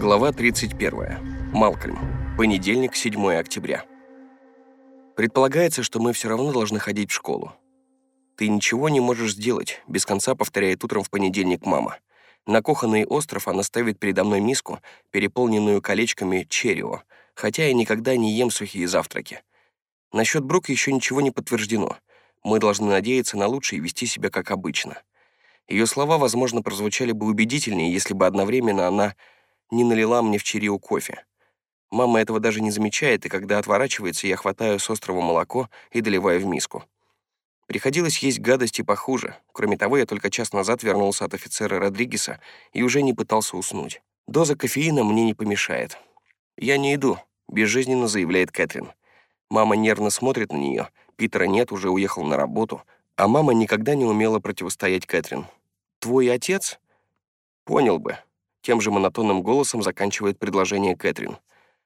Глава 31. Малкольм. Понедельник, 7 октября. Предполагается, что мы все равно должны ходить в школу. Ты ничего не можешь сделать, без конца повторяет утром в понедельник мама. На кухонный остров она ставит передо мной миску, переполненную колечками черрио, хотя я никогда не ем сухие завтраки. Насчет Брук еще ничего не подтверждено. Мы должны надеяться на лучшее и вести себя как обычно. Ее слова, возможно, прозвучали бы убедительнее, если бы одновременно она не налила мне в чариу кофе. Мама этого даже не замечает, и когда отворачивается, я хватаю с острова молоко и доливаю в миску. Приходилось есть гадости похуже. Кроме того, я только час назад вернулся от офицера Родригеса и уже не пытался уснуть. Доза кофеина мне не помешает. «Я не иду», — безжизненно заявляет Кэтрин. Мама нервно смотрит на нее. Питера нет, уже уехал на работу. А мама никогда не умела противостоять Кэтрин. «Твой отец?» «Понял бы», тем же монотонным голосом заканчивает предложение Кэтрин.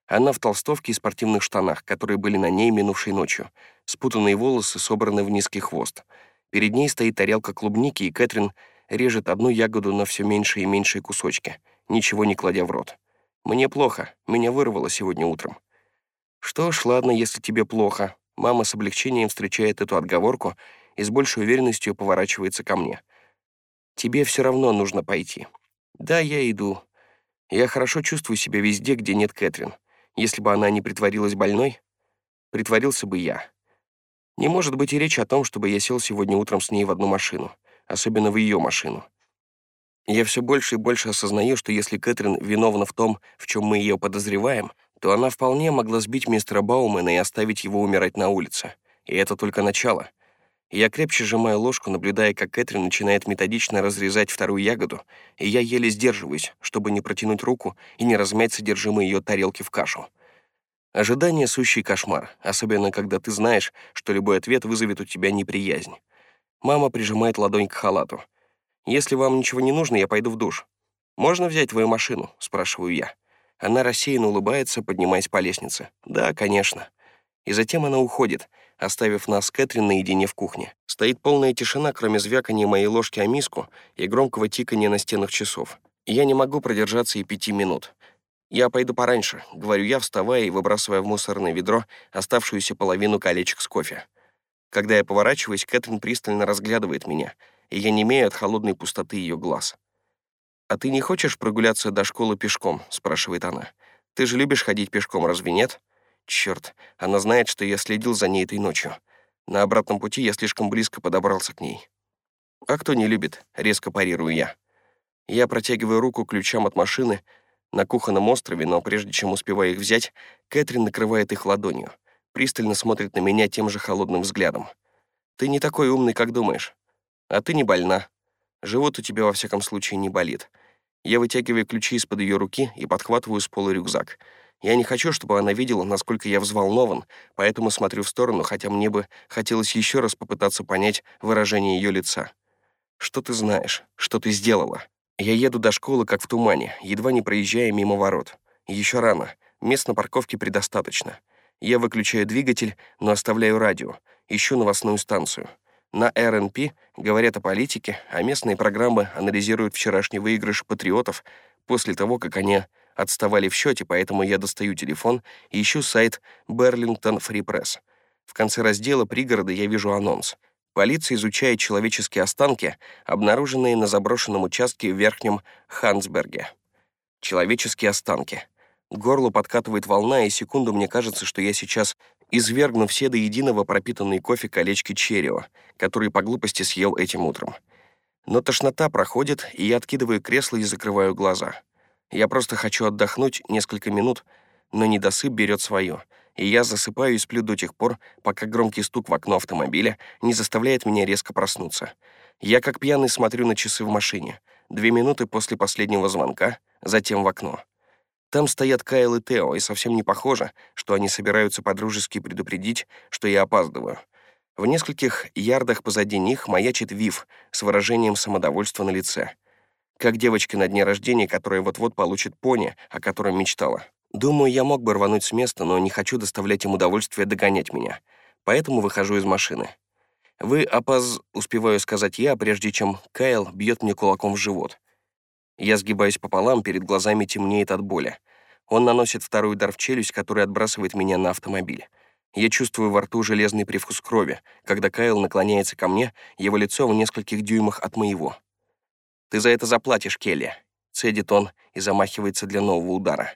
Она в толстовке и спортивных штанах, которые были на ней минувшей ночью. Спутанные волосы собраны в низкий хвост. Перед ней стоит тарелка клубники, и Кэтрин режет одну ягоду на все меньшие и меньшие кусочки, ничего не кладя в рот. «Мне плохо. Меня вырвало сегодня утром». «Что ж, ладно, если тебе плохо». Мама с облегчением встречает эту отговорку и с большей уверенностью поворачивается ко мне. «Тебе все равно нужно пойти. «Да, я иду. Я хорошо чувствую себя везде, где нет Кэтрин. Если бы она не притворилась больной, притворился бы я. Не может быть и речи о том, чтобы я сел сегодня утром с ней в одну машину, особенно в ее машину. Я все больше и больше осознаю, что если Кэтрин виновна в том, в чем мы ее подозреваем, то она вполне могла сбить мистера Баумена и оставить его умирать на улице. И это только начало — я крепче сжимаю ложку, наблюдая, как Кэтрин начинает методично разрезать вторую ягоду, и я еле сдерживаюсь, чтобы не протянуть руку и не размять содержимое ее тарелки в кашу. Ожидание — сущий кошмар, особенно когда ты знаешь, что любой ответ вызовет у тебя неприязнь. Мама прижимает ладонь к халату. «Если вам ничего не нужно, я пойду в душ». «Можно взять твою машину?» — спрашиваю я. Она рассеянно улыбается, поднимаясь по лестнице. «Да, конечно». И затем она уходит — оставив нас с Кэтрин наедине в кухне. Стоит полная тишина, кроме звякания моей ложки о миску и громкого тикания на стенах часов. Я не могу продержаться и пяти минут. «Я пойду пораньше», — говорю я, вставая и выбрасывая в мусорное ведро оставшуюся половину колечек с кофе. Когда я поворачиваюсь, Кэтрин пристально разглядывает меня, и я не имею от холодной пустоты ее глаз. «А ты не хочешь прогуляться до школы пешком?» — спрашивает она. «Ты же любишь ходить пешком, разве нет?» Черт, она знает, что я следил за ней этой ночью. На обратном пути я слишком близко подобрался к ней. «А кто не любит?» — резко парирую я. Я протягиваю руку ключам от машины на кухонном острове, но прежде чем успеваю их взять, Кэтрин накрывает их ладонью, пристально смотрит на меня тем же холодным взглядом. «Ты не такой умный, как думаешь. А ты не больна. Живот у тебя, во всяком случае, не болит». Я вытягиваю ключи из-под ее руки и подхватываю с пола рюкзак — я не хочу, чтобы она видела, насколько я взволнован, поэтому смотрю в сторону, хотя мне бы хотелось еще раз попытаться понять выражение ее лица. «Что ты знаешь? Что ты сделала?» Я еду до школы, как в тумане, едва не проезжая мимо ворот. Еще рано. Мест на парковке предостаточно. Я выключаю двигатель, но оставляю радио. Ищу новостную станцию. На РНП говорят о политике, а местные программы анализируют вчерашний выигрыш патриотов после того, как они отставали в счете, поэтому я достаю телефон и ищу сайт Берлингтон Free Press. В конце раздела «Пригороды» я вижу анонс. Полиция изучает человеческие останки, обнаруженные на заброшенном участке в Верхнем Хансберге. Человеческие останки. Горло подкатывает волна, и секунду мне кажется, что я сейчас извергну все до единого пропитанные кофе колечки черрио, которые по глупости съел этим утром. Но тошнота проходит, и я откидываю кресло и закрываю глаза. Я просто хочу отдохнуть несколько минут, но недосып берет свое, и я засыпаю и сплю до тех пор, пока громкий стук в окно автомобиля не заставляет меня резко проснуться. Я как пьяный смотрю на часы в машине. Две минуты после последнего звонка, затем в окно. Там стоят Кайл и Тео, и совсем не похоже, что они собираются подружески предупредить, что я опаздываю. В нескольких ярдах позади них маячит Вив с выражением самодовольства на лице как девочка на дне рождения, которая вот-вот получит пони, о котором мечтала. Думаю, я мог бы рвануть с места, но не хочу доставлять им удовольствие догонять меня. Поэтому выхожу из машины. «Вы опоз...» — успеваю сказать я, прежде чем Кайл бьет мне кулаком в живот. Я сгибаюсь пополам, перед глазами темнеет от боли. Он наносит второй удар в челюсть, который отбрасывает меня на автомобиль. Я чувствую во рту железный привкус крови. Когда Кайл наклоняется ко мне, его лицо в нескольких дюймах от моего. «Ты за это заплатишь, Келли», — цедит он и замахивается для нового удара.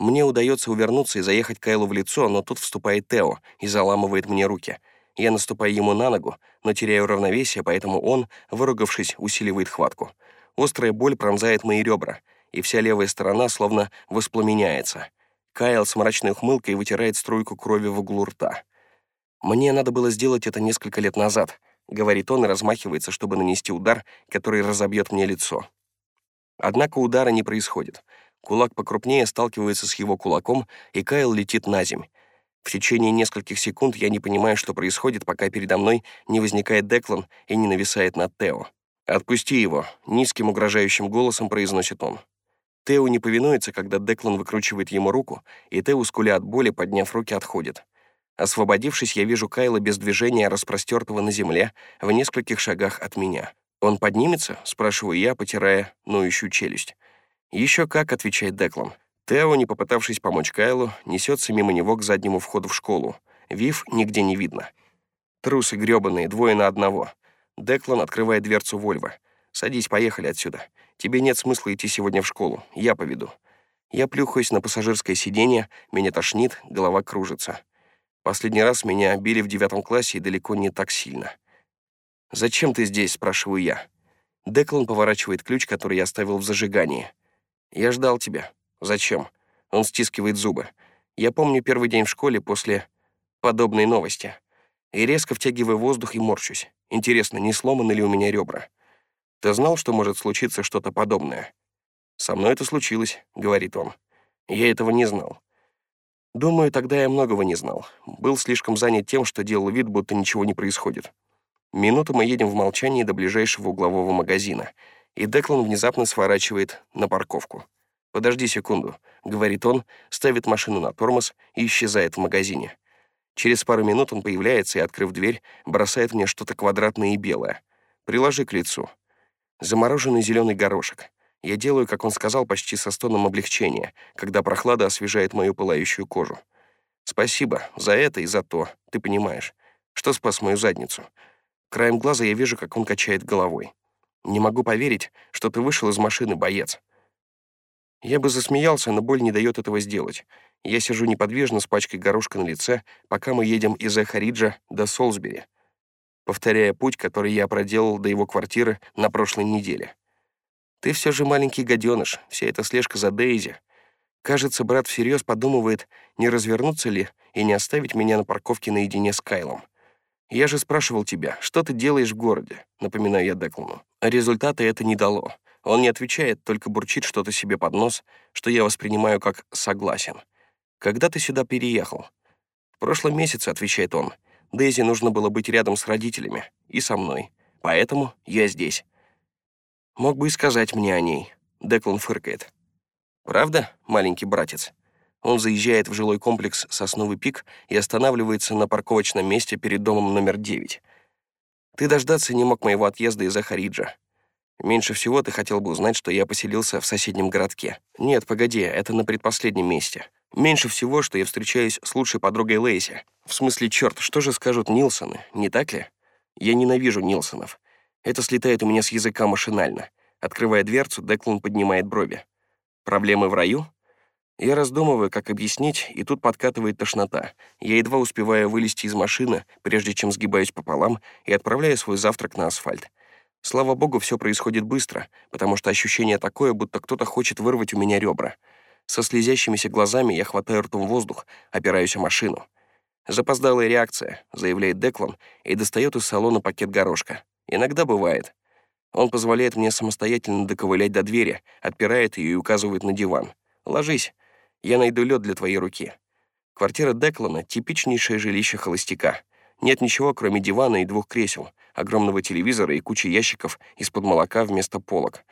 Мне удается увернуться и заехать Кайлу в лицо, но тут вступает Тео и заламывает мне руки. Я наступаю ему на ногу, но теряю равновесие, поэтому он, выругавшись, усиливает хватку. Острая боль пронзает мои ребра, и вся левая сторона словно воспламеняется. Кайл с мрачной ухмылкой вытирает струйку крови в углу рта. «Мне надо было сделать это несколько лет назад», — говорит он и размахивается, чтобы нанести удар, который разобьет мне лицо. Однако удара не происходит. Кулак покрупнее сталкивается с его кулаком, и Кайл летит на земь. В течение нескольких секунд я не понимаю, что происходит, пока передо мной не возникает Деклан и не нависает над Тео. «Отпусти его», — низким угрожающим голосом произносит он. Тео не повинуется, когда Деклан выкручивает ему руку, и Тео, скуля от боли, подняв руки, отходит. Освободившись, я вижу Кайла без движения, распростертого на земле, в нескольких шагах от меня. «Он поднимется?» — спрашиваю я, потирая ноющую челюсть. «Еще как», — отвечает Деклан. Тео, не попытавшись помочь Кайлу, несется мимо него к заднему входу в школу. Вив нигде не видно. Трусы грёбаные, двое на одного. Деклан открывает дверцу Вольво. «Садись, поехали отсюда. Тебе нет смысла идти сегодня в школу. Я поведу». Я плюхаюсь на пассажирское сиденье, меня тошнит, голова кружится. Последний раз меня били в девятом классе и далеко не так сильно. «Зачем ты здесь?» — спрашиваю я. Деклан поворачивает ключ, который я оставил в зажигании. «Я ждал тебя. Зачем?» Он стискивает зубы. Я помню первый день в школе после подобной новости. И резко втягиваю воздух и морщусь. Интересно, не сломаны ли у меня ребра? Ты знал, что может случиться что-то подобное? Со мной это случилось, говорит он. Я этого не знал. Думаю, тогда я многого не знал. Был слишком занят тем, что делал вид, будто ничего не происходит. Минуту мы едем в молчании до ближайшего углового магазина — и Деклан внезапно сворачивает на парковку. «Подожди секунду», — говорит он, ставит машину на тормоз и исчезает в магазине. Через пару минут он появляется и, открыв дверь, бросает мне что-то квадратное и белое. «Приложи к лицу». Замороженный зеленый горошек. Я делаю, как он сказал, почти со стоном облегчения, когда прохлада освежает мою пылающую кожу. Спасибо за это и за то, ты понимаешь. Что спас мою задницу? Краем глаза я вижу, как он качает головой. Не могу поверить, что ты вышел из машины, боец. Я бы засмеялся, но боль не дает этого сделать. Я сижу неподвижно с пачкой горошка на лице, пока мы едем из Эхариджа до Солсбери, повторяя путь, который я проделал до его квартиры на прошлой неделе. Ты все же маленький гаденыш, вся эта слежка за Дейзи. Кажется, брат всерьез подумывает, не развернуться ли и не оставить меня на парковке наедине с Кайлом. «Я же спрашивал тебя, что ты делаешь в городе?» Напоминаю я Деклану. Результата это не дало. Он не отвечает, только бурчит что-то себе под нос, что я воспринимаю как «согласен». «Когда ты сюда переехал?» «В прошлом месяце», — отвечает он. «Дейзи нужно было быть рядом с родителями и со мной. Поэтому я здесь». «Мог бы и сказать мне о ней», — Деклан фыркает. «Правда, маленький братец?» Он заезжает в жилой комплекс «Сосновый пик» и останавливается на парковочном месте перед домом номер 9. Ты дождаться не мог моего отъезда из Ахариджа. Меньше всего ты хотел бы узнать, что я поселился в соседнем городке. Нет, погоди, это на предпоследнем месте. Меньше всего, что я встречаюсь с лучшей подругой Лейси. В смысле, черт, что же скажут Нилсоны, не так ли? Я ненавижу Нилсонов. Это слетает у меня с языка машинально. Открывая дверцу, Деклан поднимает брови. Проблемы в раю? Я раздумываю, как объяснить, и тут подкатывает тошнота. Я едва успеваю вылезти из машины, прежде чем сгибаюсь пополам и отправляю свой завтрак на асфальт. Слава богу, все происходит быстро, потому что ощущение такое, будто кто-то хочет вырвать у меня ребра. Со слезящимися глазами я хватаю ртом воздух, опираюсь о машину. «Запоздалая реакция», — заявляет Деклан и достает из салона пакет горошка. «Иногда бывает». Он позволяет мне самостоятельно доковылять до двери, отпирает ее и указывает на диван. «Ложись». Я найду лед для твоей руки. Квартира Деклана — типичнейшее жилище холостяка. Нет ничего, кроме дивана и двух кресел, огромного телевизора и кучи ящиков из-под молока вместо полок.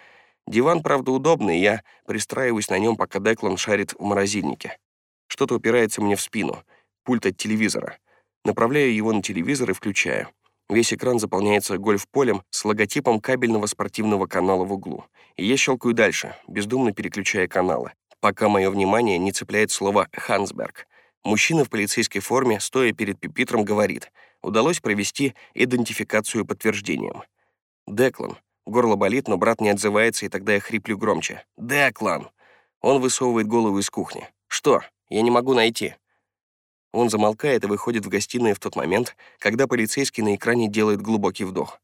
Диван, правда, удобный, я пристраиваюсь на нем, пока Деклан шарит в морозильнике. Что-то упирается мне в спину. Пульт от телевизора. Направляю его на телевизор и включаю. Весь экран заполняется гольф-полем с логотипом кабельного спортивного канала в углу. И я щелкаю дальше, бездумно переключая каналы, пока мое внимание не цепляет слово «Хансберг». Мужчина в полицейской форме, стоя перед пипитром, говорит, удалось провести идентификацию подтверждением. «Деклан». Горло болит, но брат не отзывается, и тогда я хриплю громче. «Деклан!» Он высовывает голову из кухни. «Что? Я не могу найти». Он замолкает и выходит в гостиную в тот момент, когда полицейский на экране делает глубокий вдох.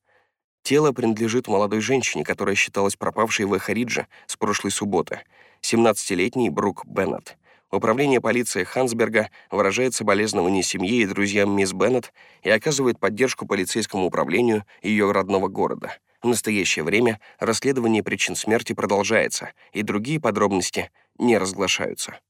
Тело принадлежит молодой женщине, которая считалась пропавшей в Эхаридже с прошлой субботы, 17-летний Брук Беннет. Управление полиции Хансберга выражает соболезнования семье и друзьям мисс Беннет и оказывает поддержку полицейскому управлению ее родного города. В настоящее время расследование причин смерти продолжается, и другие подробности не разглашаются.